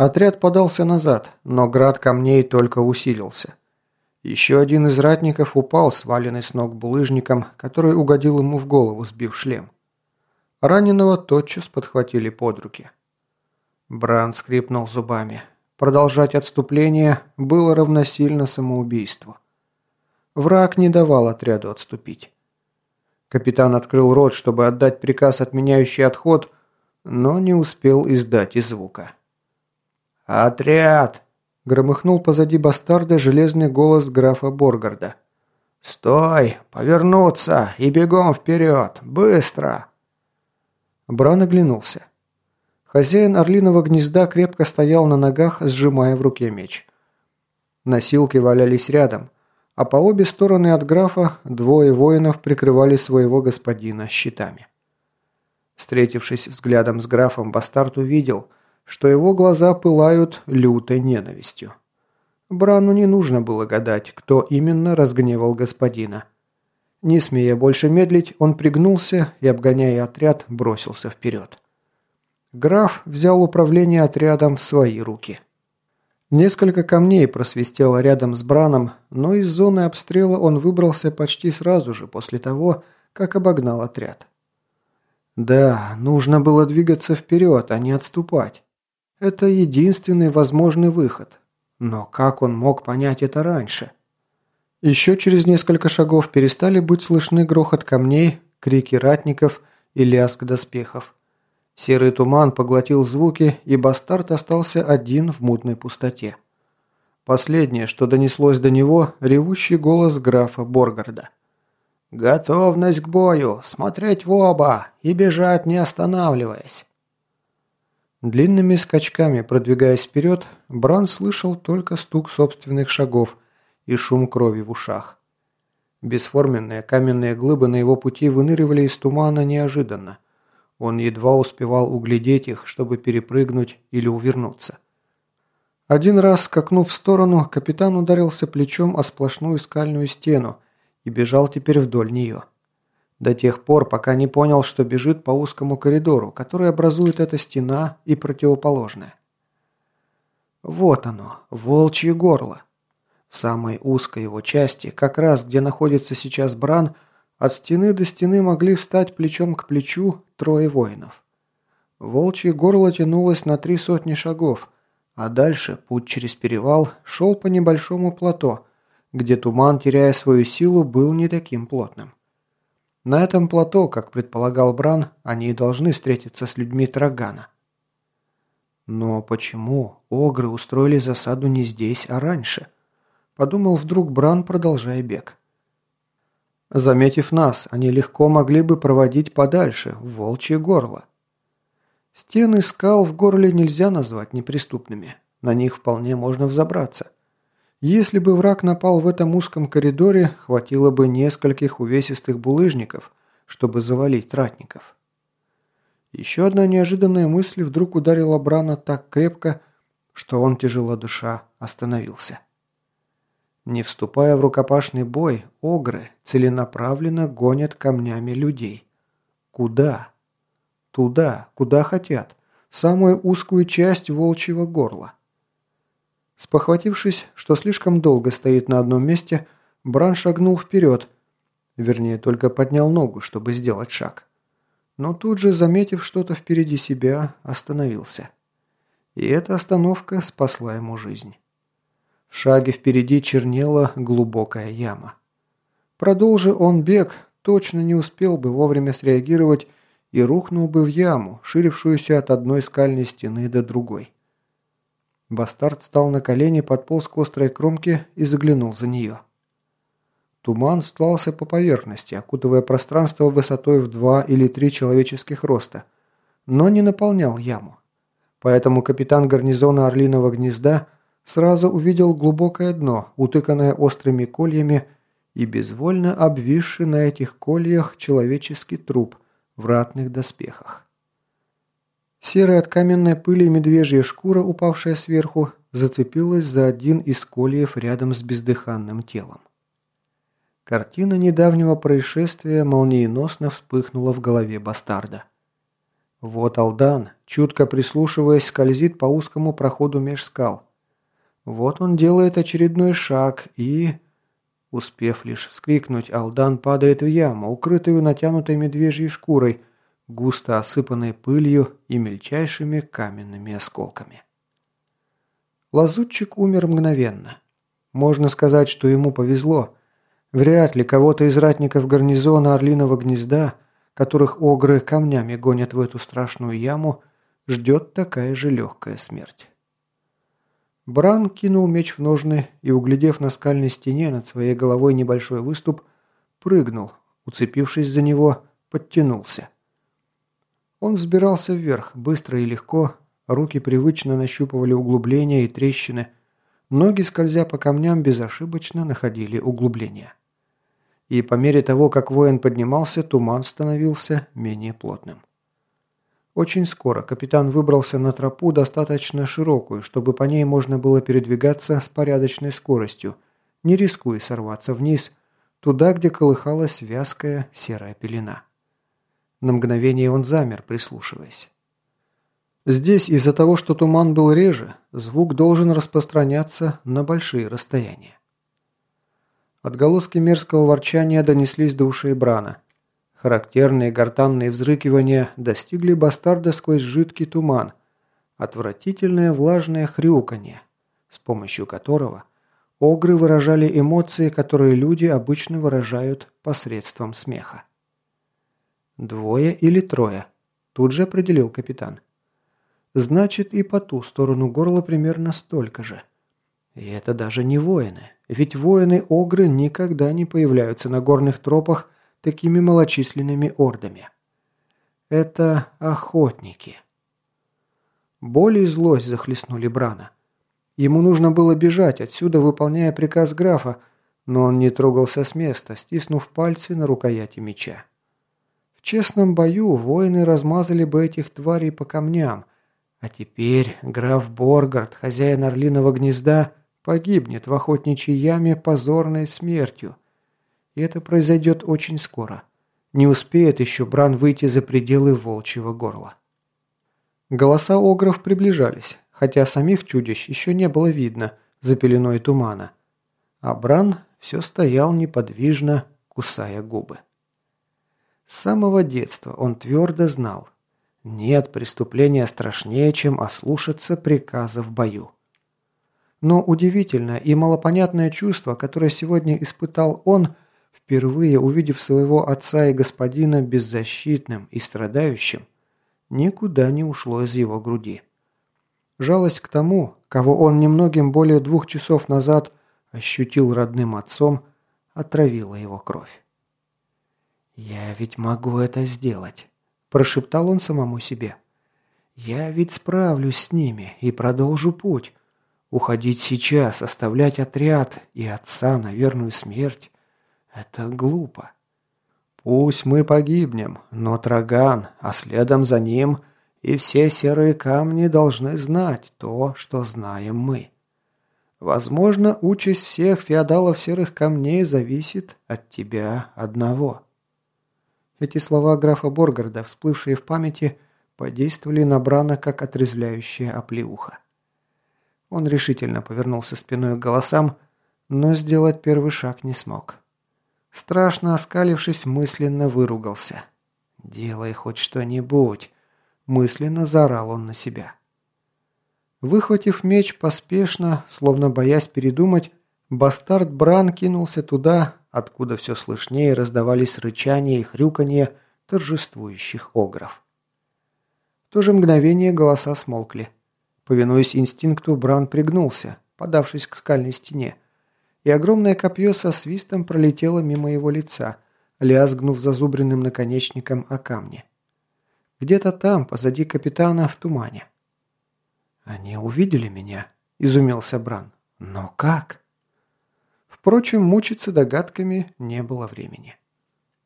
Отряд подался назад, но град камней только усилился. Еще один из ратников упал, сваленный с ног булыжником, который угодил ему в голову, сбив шлем. Раненого тотчас подхватили под руки. Бран скрипнул зубами. Продолжать отступление было равносильно самоубийству. Враг не давал отряду отступить. Капитан открыл рот, чтобы отдать приказ, отменяющий отход, но не успел издать и звука. «Отряд!» – громыхнул позади бастарда железный голос графа Боргарда. «Стой! Повернуться! И бегом вперед! Быстро!» Бран оглянулся. Хозяин орлиного гнезда крепко стоял на ногах, сжимая в руке меч. Носилки валялись рядом, а по обе стороны от графа двое воинов прикрывали своего господина щитами. Встретившись взглядом с графом, бастард увидел, что его глаза пылают лютой ненавистью. Брану не нужно было гадать, кто именно разгневал господина. Не смея больше медлить, он пригнулся и, обгоняя отряд, бросился вперед. Граф взял управление отрядом в свои руки. Несколько камней просвистело рядом с Браном, но из зоны обстрела он выбрался почти сразу же после того, как обогнал отряд. Да, нужно было двигаться вперед, а не отступать. Это единственный возможный выход. Но как он мог понять это раньше? Еще через несколько шагов перестали быть слышны грохот камней, крики ратников и лязг доспехов. Серый туман поглотил звуки, и бастард остался один в мутной пустоте. Последнее, что донеслось до него, ревущий голос графа Боргарда. «Готовность к бою! Смотреть в оба! И бежать, не останавливаясь!» Длинными скачками, продвигаясь вперед, Бран слышал только стук собственных шагов и шум крови в ушах. Бесформенные каменные глыбы на его пути выныривали из тумана неожиданно – он едва успевал углядеть их, чтобы перепрыгнуть или увернуться. Один раз, скакнув в сторону, капитан ударился плечом о сплошную скальную стену и бежал теперь вдоль нее. До тех пор, пока не понял, что бежит по узкому коридору, который образует эта стена и противоположная. Вот оно, волчье горло. В самой узкой его части, как раз где находится сейчас Бран, от стены до стены могли встать плечом к плечу трое воинов. Волчье горло тянулось на три сотни шагов, а дальше путь через перевал шел по небольшому плато, где туман, теряя свою силу, был не таким плотным. На этом плато, как предполагал Бран, они и должны встретиться с людьми Трагана. Но почему огры устроили засаду не здесь, а раньше? Подумал вдруг Бран, продолжая бег. Заметив нас, они легко могли бы проводить подальше, в волчье горло. Стены скал в горле нельзя назвать неприступными. На них вполне можно взобраться. Если бы враг напал в этом узком коридоре, хватило бы нескольких увесистых булыжников, чтобы завалить ратников. Еще одна неожиданная мысль вдруг ударила Брана так крепко, что он, тяжело душа, остановился. Не вступая в рукопашный бой, огры целенаправленно гонят камнями людей. Куда? Туда, куда хотят. Самую узкую часть волчьего горла. Спохватившись, что слишком долго стоит на одном месте, Бран шагнул вперед, вернее, только поднял ногу, чтобы сделать шаг. Но тут же, заметив что-то впереди себя, остановился. И эта остановка спасла ему жизнь. В шаге впереди чернела глубокая яма. Продолжи он бег, точно не успел бы вовремя среагировать и рухнул бы в яму, ширившуюся от одной скальной стены до другой. Бастард встал на колени, подполз к острой кромке и заглянул за нее. Туман стлался по поверхности, окутывая пространство высотой в два или три человеческих роста, но не наполнял яму. Поэтому капитан гарнизона Орлиного гнезда – сразу увидел глубокое дно, утыканное острыми кольями и безвольно обвисший на этих кольях человеческий труп в ратных доспехах. Серая от каменной пыли медвежья шкура, упавшая сверху, зацепилась за один из кольев рядом с бездыханным телом. Картина недавнего происшествия молниеносно вспыхнула в голове бастарда. Вот Алдан, чутко прислушиваясь, скользит по узкому проходу меж скал. Вот он делает очередной шаг и... Успев лишь вскрикнуть, Алдан падает в яму, укрытую натянутой медвежьей шкурой, густо осыпанной пылью и мельчайшими каменными осколками. Лазутчик умер мгновенно. Можно сказать, что ему повезло. Вряд ли кого-то из ратников гарнизона Орлиного гнезда, которых огры камнями гонят в эту страшную яму, ждет такая же легкая смерть. Бран кинул меч в ножны и, углядев на скальной стене над своей головой небольшой выступ, прыгнул, уцепившись за него, подтянулся. Он взбирался вверх, быстро и легко, руки привычно нащупывали углубления и трещины, ноги, скользя по камням, безошибочно находили углубления. И по мере того, как воин поднимался, туман становился менее плотным. Очень скоро капитан выбрался на тропу достаточно широкую, чтобы по ней можно было передвигаться с порядочной скоростью, не рискуя сорваться вниз, туда, где колыхалась вязкая серая пелена. На мгновение он замер, прислушиваясь. Здесь из-за того, что туман был реже, звук должен распространяться на большие расстояния. Отголоски мерзкого ворчания донеслись до ушей Брана – Характерные гортанные взрыкивания достигли бастарда сквозь жидкий туман, отвратительное влажное хрюканье, с помощью которого огры выражали эмоции, которые люди обычно выражают посредством смеха. «Двое или трое?» – тут же определил капитан. «Значит, и по ту сторону горла примерно столько же. И это даже не воины, ведь воины-огры никогда не появляются на горных тропах такими малочисленными ордами. Это охотники. Боль и злость захлестнули Брана. Ему нужно было бежать отсюда, выполняя приказ графа, но он не трогался с места, стиснув пальцы на рукояти меча. В честном бою воины размазали бы этих тварей по камням, а теперь граф Боргард, хозяин Орлиного гнезда, погибнет в охотничьей яме позорной смертью, и это произойдет очень скоро. Не успеет еще Бран выйти за пределы волчьего горла. Голоса огров приближались, хотя самих чудищ еще не было видно за пеленой тумана. А Бран все стоял неподвижно, кусая губы. С самого детства он твердо знал, нет преступления страшнее, чем ослушаться приказа в бою. Но удивительное и малопонятное чувство, которое сегодня испытал он – впервые увидев своего отца и господина беззащитным и страдающим, никуда не ушло из его груди. Жалость к тому, кого он немногим более двух часов назад ощутил родным отцом, отравила его кровь. «Я ведь могу это сделать», – прошептал он самому себе. «Я ведь справлюсь с ними и продолжу путь. Уходить сейчас, оставлять отряд и отца на верную смерть это глупо. Пусть мы погибнем, но Траган, а следом за ним и все серые камни должны знать то, что знаем мы. Возможно, участь всех феодалов серых камней зависит от тебя одного. Эти слова графа Боргарда, всплывшие в памяти, подействовали на Брана как отрезвляющая оплеуха. Он решительно повернулся спиной к голосам, но сделать первый шаг не смог. Страшно оскалившись, мысленно выругался. «Делай хоть что-нибудь!» Мысленно заорал он на себя. Выхватив меч поспешно, словно боясь передумать, бастард Бран кинулся туда, откуда все слышнее раздавались рычания и хрюканье торжествующих огров. В то же мгновение голоса смолкли. Повинуясь инстинкту, Бран пригнулся, подавшись к скальной стене, и огромное копье со свистом пролетело мимо его лица, лязгнув зазубренным наконечником о камни. Где-то там, позади капитана, в тумане. «Они увидели меня?» – изумился Бран. «Но как?» Впрочем, мучиться догадками не было времени.